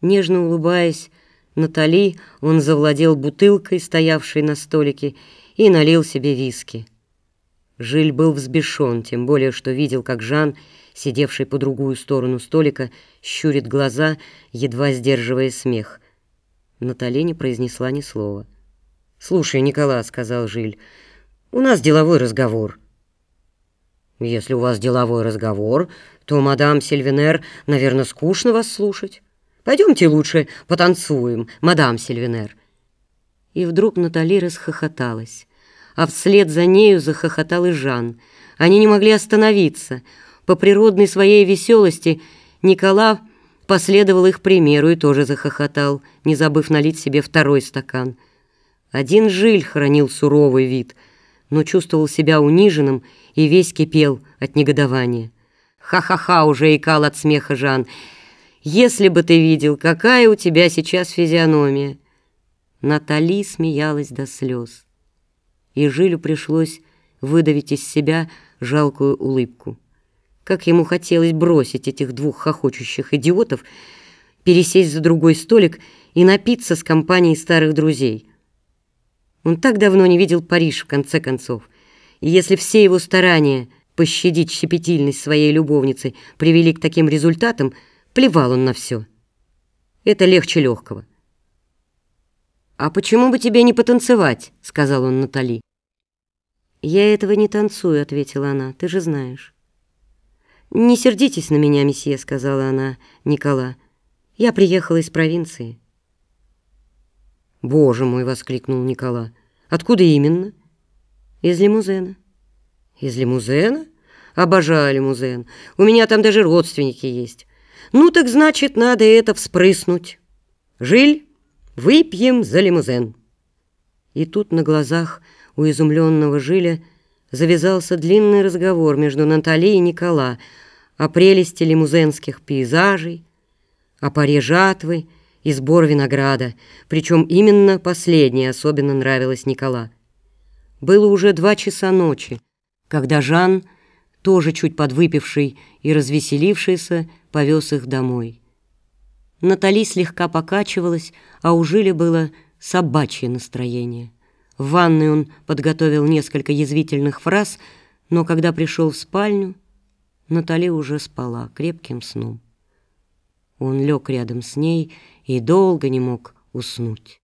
Нежно улыбаясь Натали, он завладел бутылкой, стоявшей на столике, и налил себе виски. Жиль был взбешен, тем более, что видел, как Жан, сидевший по другую сторону столика, щурит глаза, едва сдерживая смех. Натали не произнесла ни слова. «Слушай, Никола», — сказал Жиль, — «у нас деловой разговор». «Если у вас деловой разговор, то, мадам Сильвенер, наверное, скучно вас слушать». Пойдемте лучше потанцуем, мадам Сильвинер». И вдруг Натали расхохоталась, а вслед за нею захохотал и Жан. Они не могли остановиться. По природной своей веселости Никола последовал их примеру и тоже захохотал, не забыв налить себе второй стакан. Один Жиль хранил суровый вид, но чувствовал себя униженным и весь кипел от негодования. «Ха-ха-ха!» — уже икал от смеха Жан — если бы ты видел, какая у тебя сейчас физиономия!» Натали смеялась до слез. И Жилю пришлось выдавить из себя жалкую улыбку. Как ему хотелось бросить этих двух хохочущих идиотов, пересесть за другой столик и напиться с компанией старых друзей. Он так давно не видел Париж, в конце концов. И если все его старания пощадить щепетильность своей любовницы привели к таким результатам – Плевал он на все. Это легче легкого. «А почему бы тебе не потанцевать?» — сказал он Натали. «Я этого не танцую», — ответила она, — «ты же знаешь». «Не сердитесь на меня, месье», — сказала она Никола. «Я приехала из провинции». «Боже мой!» — воскликнул Никола. «Откуда именно?» «Из лимузена». «Из лимузена? Обожаю лимузен. У меня там даже родственники есть. Ну так значит, надо это вспрыснуть. Жиль, выпьем за лимузен. И тут на глазах у изумленного Жиля завязался длинный разговор между Натали и Никола о прелести лимузенских пейзажей, о паре жатвы и сбор винограда, причем именно последнее особенно нравилось Никола. Было уже два часа ночи, когда Жан тоже чуть подвыпивший и развеселившийся, повез их домой. Натали слегка покачивалась, а у Жили было собачье настроение. В ванной он подготовил несколько язвительных фраз, но когда пришел в спальню, Натали уже спала крепким сном. Он лег рядом с ней и долго не мог уснуть.